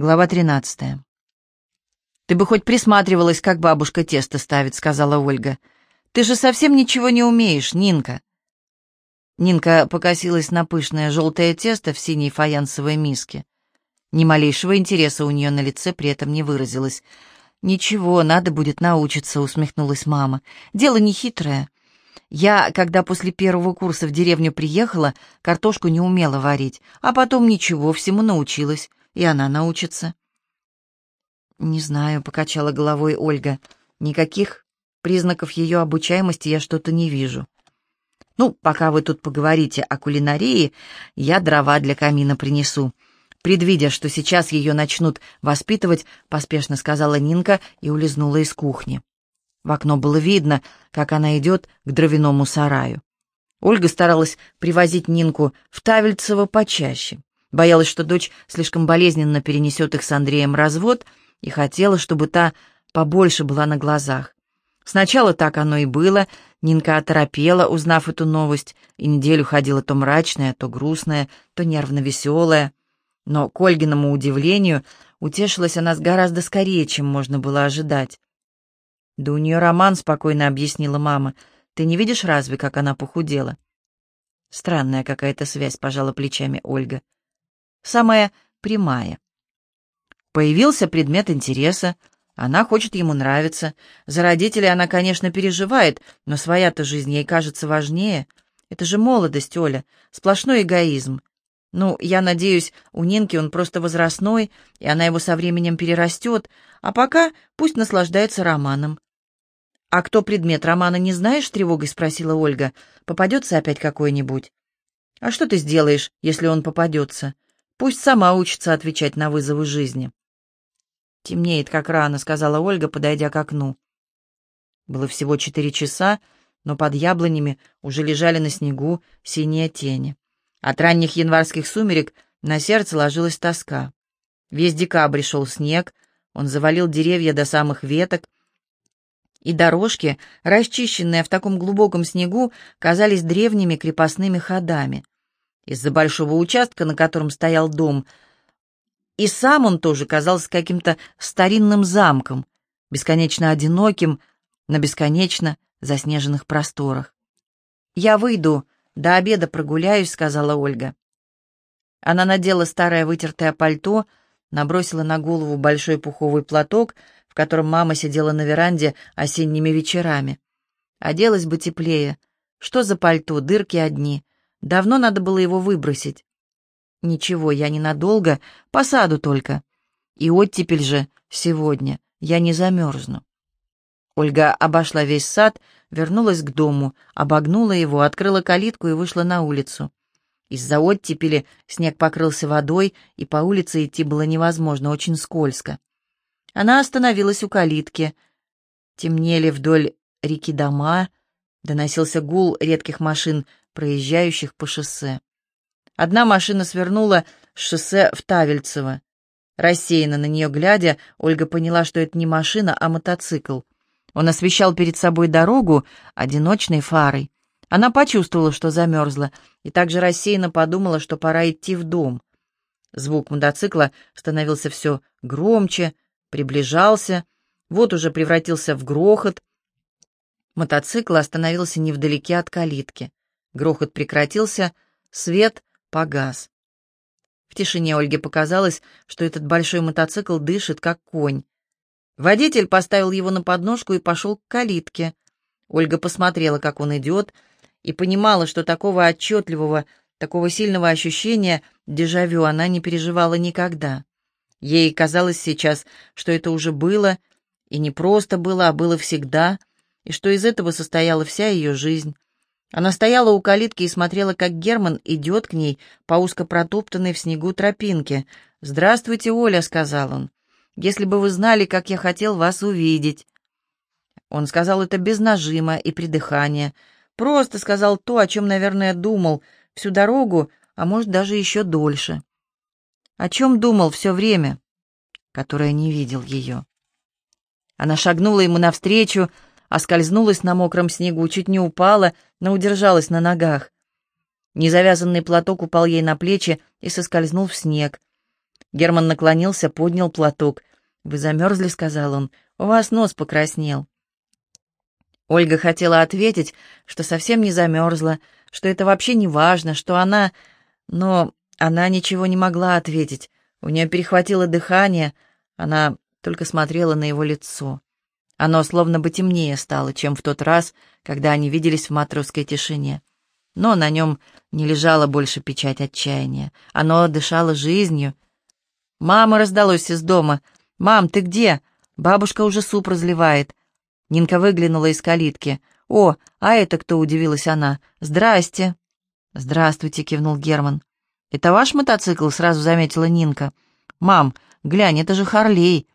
Глава 13. «Ты бы хоть присматривалась, как бабушка тесто ставит», — сказала Ольга. «Ты же совсем ничего не умеешь, Нинка». Нинка покосилась на пышное желтое тесто в синей фаянсовой миске. Ни малейшего интереса у нее на лице при этом не выразилось. «Ничего, надо будет научиться», — усмехнулась мама. «Дело не хитрое. Я, когда после первого курса в деревню приехала, картошку не умела варить, а потом ничего, всему научилась и она научится. «Не знаю», — покачала головой Ольга. «Никаких признаков ее обучаемости я что-то не вижу». «Ну, пока вы тут поговорите о кулинарии, я дрова для камина принесу». Предвидя, что сейчас ее начнут воспитывать, поспешно сказала Нинка и улизнула из кухни. В окно было видно, как она идет к дровяному сараю. Ольга старалась привозить Нинку в Тавельцево почаще. Боялась, что дочь слишком болезненно перенесет их с Андреем развод, и хотела, чтобы та побольше была на глазах. Сначала так оно и было. Нинка оторопела, узнав эту новость, и неделю ходила то мрачная, то грустная, то нервно-веселая. Но, к Ольгиному удивлению, утешилась она гораздо скорее, чем можно было ожидать. «Да у нее роман», — спокойно объяснила мама. «Ты не видишь разве, как она похудела?» «Странная какая-то связь», — пожала плечами Ольга самая прямая. Появился предмет интереса, она хочет ему нравиться. За родителей она, конечно, переживает, но своя-то жизнь ей кажется важнее. Это же молодость, Оля, сплошной эгоизм. Ну, я надеюсь, у Нинки он просто возрастной, и она его со временем перерастет, а пока пусть наслаждается романом. «А кто предмет романа, не знаешь?» — тревогой спросила Ольга. «Попадется опять какой-нибудь?» «А что ты сделаешь, если он попадется?» Пусть сама учится отвечать на вызовы жизни. «Темнеет, как рано», — сказала Ольга, подойдя к окну. Было всего четыре часа, но под яблонями уже лежали на снегу синие тени. От ранних январских сумерек на сердце ложилась тоска. Весь декабрь шел снег, он завалил деревья до самых веток, и дорожки, расчищенные в таком глубоком снегу, казались древними крепостными ходами — из-за большого участка, на котором стоял дом. И сам он тоже казался каким-то старинным замком, бесконечно одиноким, на бесконечно заснеженных просторах. «Я выйду, до обеда прогуляюсь», — сказала Ольга. Она надела старое вытертое пальто, набросила на голову большой пуховый платок, в котором мама сидела на веранде осенними вечерами. Оделась бы теплее. Что за пальто, дырки одни. Давно надо было его выбросить. Ничего, я ненадолго, по саду только. И оттепель же сегодня, я не замерзну. Ольга обошла весь сад, вернулась к дому, обогнула его, открыла калитку и вышла на улицу. Из-за оттепели снег покрылся водой, и по улице идти было невозможно, очень скользко. Она остановилась у калитки. Темнели вдоль реки дома, доносился гул редких машин проезжающих по шоссе. Одна машина свернула с шоссе в Тавельцево. Рассеянно на нее глядя, Ольга поняла, что это не машина, а мотоцикл. Он освещал перед собой дорогу одиночной фарой. Она почувствовала, что замерзла, и также рассеянно подумала, что пора идти в дом. Звук мотоцикла становился все громче, приближался, вот уже превратился в грохот. Мотоцикл остановился невдалеке от калитки. Грохот прекратился, свет погас. В тишине Ольге показалось, что этот большой мотоцикл дышит, как конь. Водитель поставил его на подножку и пошел к калитке. Ольга посмотрела, как он идет, и понимала, что такого отчетливого, такого сильного ощущения дежавю она не переживала никогда. Ей казалось сейчас, что это уже было, и не просто было, а было всегда, и что из этого состояла вся ее жизнь. Она стояла у калитки и смотрела, как Герман идет к ней по узко протоптанной в снегу тропинке. «Здравствуйте, Оля», — сказал он. «Если бы вы знали, как я хотел вас увидеть». Он сказал это без нажима и придыхания. Просто сказал то, о чем, наверное, думал всю дорогу, а может, даже еще дольше. О чем думал все время, которое не видел ее. Она шагнула ему навстречу, — оскользнулась на мокром снегу, чуть не упала, но удержалась на ногах. Незавязанный платок упал ей на плечи и соскользнул в снег. Герман наклонился, поднял платок. «Вы замерзли?» — сказал он. «У вас нос покраснел». Ольга хотела ответить, что совсем не замерзла, что это вообще не важно, что она... Но она ничего не могла ответить. У нее перехватило дыхание, она только смотрела на его лицо. Оно словно бы темнее стало, чем в тот раз, когда они виделись в матросской тишине. Но на нем не лежала больше печать отчаяния. Оно дышало жизнью. «Мама раздалось из дома. Мам, ты где? Бабушка уже суп разливает». Нинка выглянула из калитки. «О, а это кто?» — удивилась она. «Здрасте». «Здравствуйте», — кивнул Герман. «Это ваш мотоцикл?» — сразу заметила Нинка. «Мам, глянь, это же Харлей».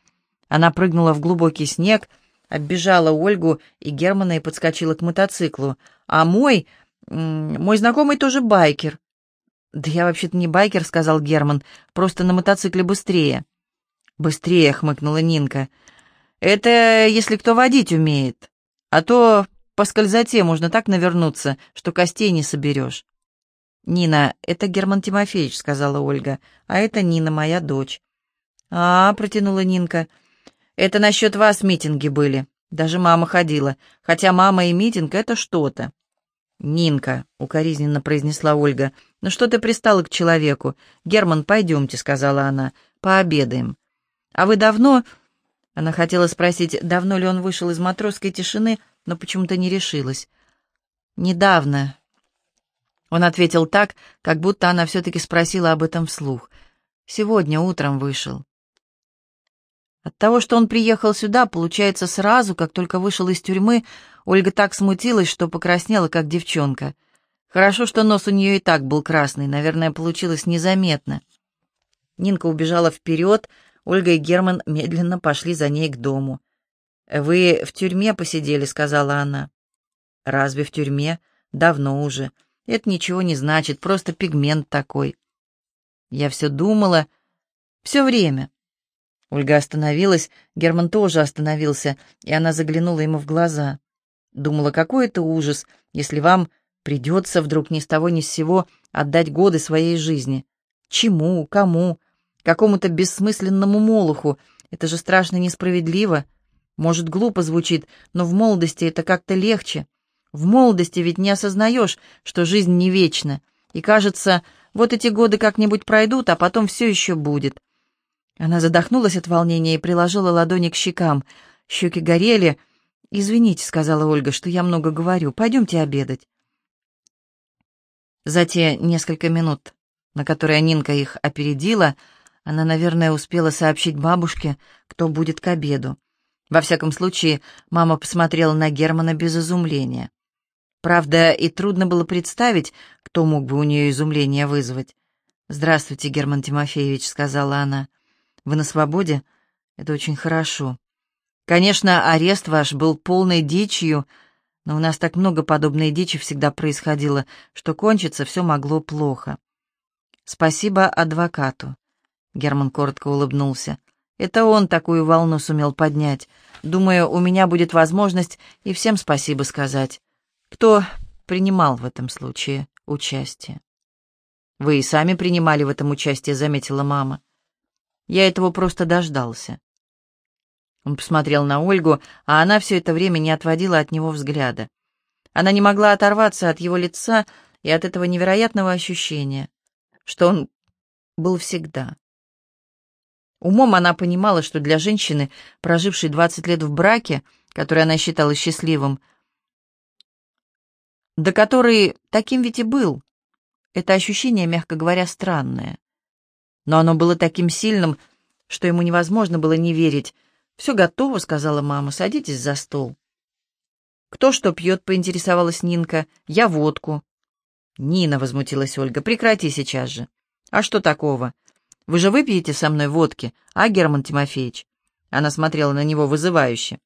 Она прыгнула в глубокий снег, оббежала Ольгу и Германа и подскочила к мотоциклу. «А мой... мой знакомый тоже байкер». «Да я вообще-то не байкер», — сказал Герман, — «просто на мотоцикле быстрее». «Быстрее», — хмыкнула Нинка. «Это если кто водить умеет. А то по скользоте можно так навернуться, что костей не соберешь». «Нина, это Герман Тимофеевич», — сказала Ольга, — «а это Нина, моя дочь». «А, — протянула Нинка, — это насчет вас митинги были. Даже мама ходила, хотя мама и митинг — это что-то». «Нинка», — укоризненно произнесла Ольга, — «ну что ты пристала к человеку? Герман, пойдемте», — сказала она, — «пообедаем». «А вы давно...» Она хотела спросить, давно ли он вышел из матросской тишины, но почему-то не решилась. «Недавно», он ответил так, как будто она все-таки спросила об этом вслух. «Сегодня утром вышел». От того, что он приехал сюда, получается, сразу, как только вышел из тюрьмы, Ольга так смутилась, что покраснела, как девчонка. Хорошо, что нос у нее и так был красный, наверное, получилось незаметно. Нинка убежала вперед, Ольга и Герман медленно пошли за ней к дому. «Вы в тюрьме посидели», — сказала она. «Разве в тюрьме? Давно уже. Это ничего не значит, просто пигмент такой. Я все думала, все время. Ольга остановилась, Герман тоже остановился, и она заглянула ему в глаза. Думала, какой это ужас, если вам придется вдруг ни с того ни с сего отдать годы своей жизни. Чему, кому, какому-то бессмысленному молоху. Это же страшно несправедливо. Может, глупо звучит, но в молодости это как-то легче. В молодости ведь не осознаешь, что жизнь не вечна, и кажется, вот эти годы как-нибудь пройдут, а потом все еще будет. Она задохнулась от волнения и приложила ладони к щекам. Щеки горели. «Извините», — сказала Ольга, — «что я много говорю. Пойдемте обедать». За те несколько минут, на которые Нинка их опередила, она, наверное, успела сообщить бабушке, кто будет к обеду. Во всяком случае, мама посмотрела на Германа без изумления. Правда, и трудно было представить, кто мог бы у нее изумление вызвать. «Здравствуйте, Герман Тимофеевич», — сказала она. «Вы на свободе? Это очень хорошо. Конечно, арест ваш был полной дичью, но у нас так много подобной дичи всегда происходило, что кончиться все могло плохо. Спасибо адвокату». Герман коротко улыбнулся. «Это он такую волну сумел поднять. Думаю, у меня будет возможность и всем спасибо сказать» кто принимал в этом случае участие. «Вы и сами принимали в этом участие», — заметила мама. «Я этого просто дождался». Он посмотрел на Ольгу, а она все это время не отводила от него взгляда. Она не могла оторваться от его лица и от этого невероятного ощущения, что он был всегда. Умом она понимала, что для женщины, прожившей 20 лет в браке, который она считала счастливым, да который таким ведь и был. Это ощущение, мягко говоря, странное. Но оно было таким сильным, что ему невозможно было не верить. «Все готово», — сказала мама, — «садитесь за стол». «Кто что пьет?» — поинтересовалась Нинка. «Я водку». «Нина», — возмутилась Ольга, — «прекрати сейчас же». «А что такого? Вы же выпьете со мной водки, а, Герман Тимофеевич?» Она смотрела на него вызывающе.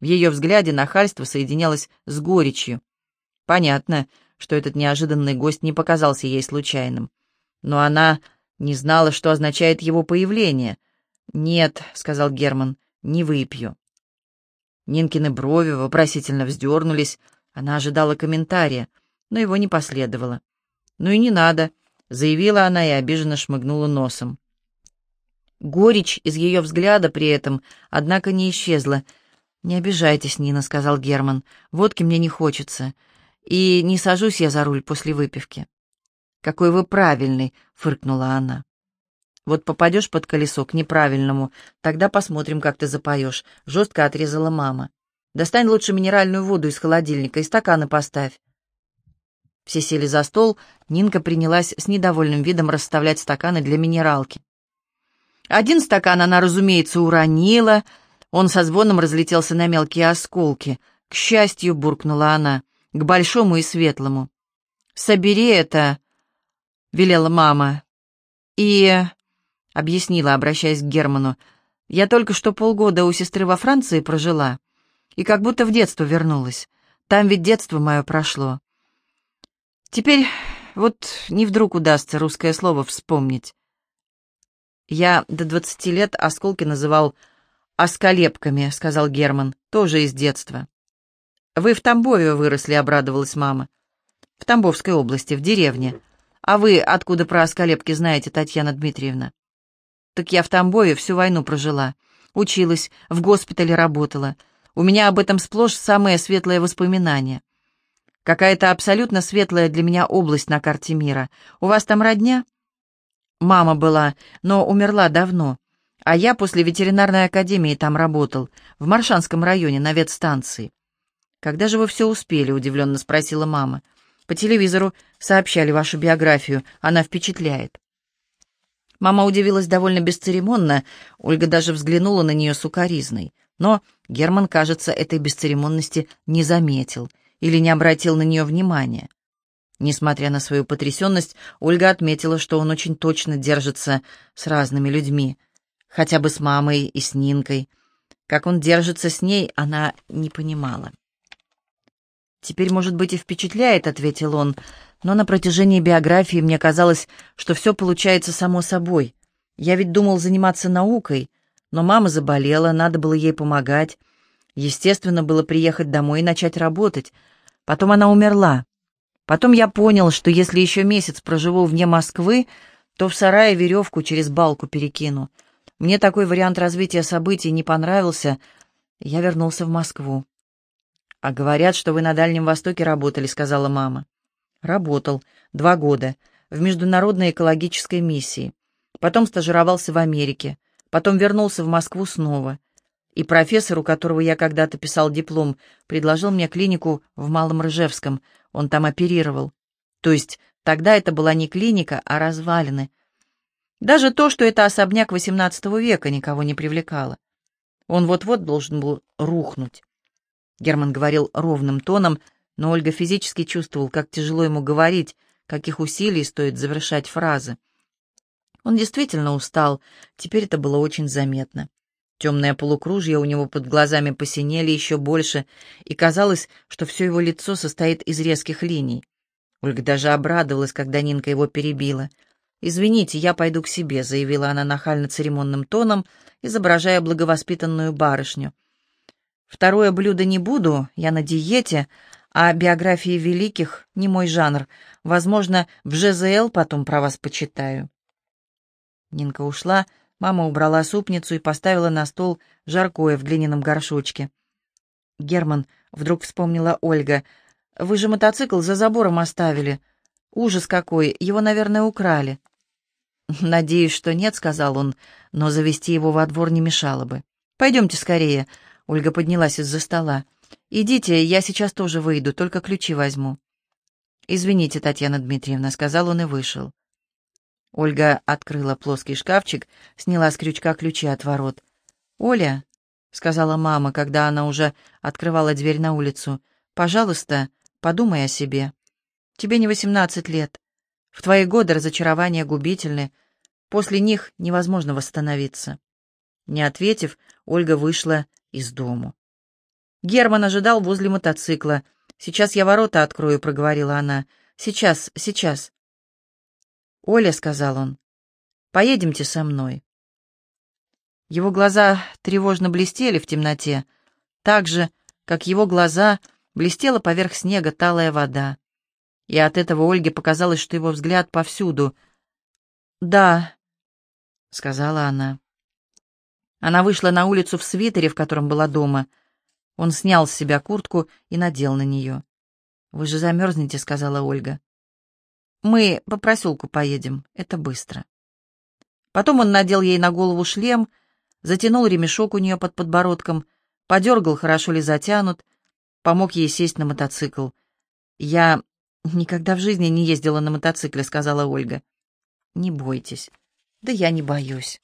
В ее взгляде нахальство соединялось с горечью. Понятно, что этот неожиданный гость не показался ей случайным. Но она не знала, что означает его появление. «Нет», — сказал Герман, — «не выпью». Нинкины брови вопросительно вздернулись. Она ожидала комментария, но его не последовало. «Ну и не надо», — заявила она и обиженно шмыгнула носом. Горечь из ее взгляда при этом, однако, не исчезла. «Не обижайтесь, Нина», — сказал Герман. «Водки мне не хочется. И не сажусь я за руль после выпивки». «Какой вы правильный», — фыркнула она. «Вот попадешь под колесо к неправильному, тогда посмотрим, как ты запоешь», — жестко отрезала мама. «Достань лучше минеральную воду из холодильника и стаканы поставь». Все сели за стол, Нинка принялась с недовольным видом расставлять стаканы для минералки. Один стакан она, разумеется, уронила. Он со звоном разлетелся на мелкие осколки. К счастью, буркнула она, к большому и светлому. «Собери это», — велела мама. «И...» — объяснила, обращаясь к Герману. «Я только что полгода у сестры во Франции прожила, и как будто в детство вернулась. Там ведь детство мое прошло. Теперь вот не вдруг удастся русское слово вспомнить. «Я до двадцати лет осколки называл осколепками», — сказал Герман, — «тоже из детства». «Вы в Тамбове выросли», — обрадовалась мама. «В Тамбовской области, в деревне. А вы откуда про осколепки знаете, Татьяна Дмитриевна?» «Так я в Тамбове всю войну прожила. Училась, в госпитале работала. У меня об этом сплошь самые светлые воспоминания. Какая-то абсолютно светлая для меня область на карте мира. У вас там родня?» Мама была, но умерла давно. А я после ветеринарной академии там работал, в Маршанском районе, на ветстанции. «Когда же вы все успели?» — удивленно спросила мама. «По телевизору сообщали вашу биографию. Она впечатляет». Мама удивилась довольно бесцеремонно, Ольга даже взглянула на нее сукоризной. Но Герман, кажется, этой бесцеремонности не заметил или не обратил на нее внимания. Несмотря на свою потрясенность, Ольга отметила, что он очень точно держится с разными людьми, хотя бы с мамой и с Нинкой. Как он держится с ней, она не понимала. «Теперь, может быть, и впечатляет», — ответил он, «но на протяжении биографии мне казалось, что все получается само собой. Я ведь думал заниматься наукой, но мама заболела, надо было ей помогать. Естественно, было приехать домой и начать работать. Потом она умерла. Потом я понял, что если еще месяц проживу вне Москвы, то в сарае веревку через балку перекину. Мне такой вариант развития событий не понравился, я вернулся в Москву. «А говорят, что вы на Дальнем Востоке работали», — сказала мама. «Работал. Два года. В международной экологической миссии. Потом стажировался в Америке. Потом вернулся в Москву снова. И профессор, у которого я когда-то писал диплом, предложил мне клинику в Малом Рыжевском — он там оперировал. То есть тогда это была не клиника, а развалины. Даже то, что это особняк XVIII века, никого не привлекало. Он вот-вот должен был рухнуть. Герман говорил ровным тоном, но Ольга физически чувствовал, как тяжело ему говорить, каких усилий стоит завершать фразы. Он действительно устал, теперь это было очень заметно. Темное полукружье у него под глазами посинели еще больше, и казалось, что все его лицо состоит из резких линий. Ольга даже обрадовалась, когда Нинка его перебила. «Извините, я пойду к себе», — заявила она нахально-церемонным тоном, изображая благовоспитанную барышню. «Второе блюдо не буду, я на диете, а биографии великих — не мой жанр. Возможно, в ЖЗЛ потом про вас почитаю». Нинка ушла, — Мама убрала супницу и поставила на стол жаркое в глиняном горшочке. «Герман», — вдруг вспомнила Ольга, — «вы же мотоцикл за забором оставили. Ужас какой, его, наверное, украли». «Надеюсь, что нет», — сказал он, — «но завести его во двор не мешало бы». «Пойдемте скорее», — Ольга поднялась из-за стола. «Идите, я сейчас тоже выйду, только ключи возьму». «Извините, Татьяна Дмитриевна», — сказал он и вышел. Ольга открыла плоский шкафчик, сняла с крючка ключи от ворот. «Оля», — сказала мама, когда она уже открывала дверь на улицу, — «пожалуйста, подумай о себе. Тебе не восемнадцать лет. В твои годы разочарования губительны. После них невозможно восстановиться». Не ответив, Ольга вышла из дому. Герман ожидал возле мотоцикла. «Сейчас я ворота открою», — проговорила она. «Сейчас, сейчас». «Оля», — сказал он, — «поедемте со мной». Его глаза тревожно блестели в темноте, так же, как его глаза блестела поверх снега талая вода. И от этого Ольге показалось, что его взгляд повсюду. «Да», — сказала она. Она вышла на улицу в свитере, в котором была дома. Он снял с себя куртку и надел на нее. «Вы же замерзнете», — сказала Ольга. «Мы по проселку поедем, это быстро». Потом он надел ей на голову шлем, затянул ремешок у нее под подбородком, подергал, хорошо ли затянут, помог ей сесть на мотоцикл. «Я никогда в жизни не ездила на мотоцикле», — сказала Ольга. «Не бойтесь». «Да я не боюсь».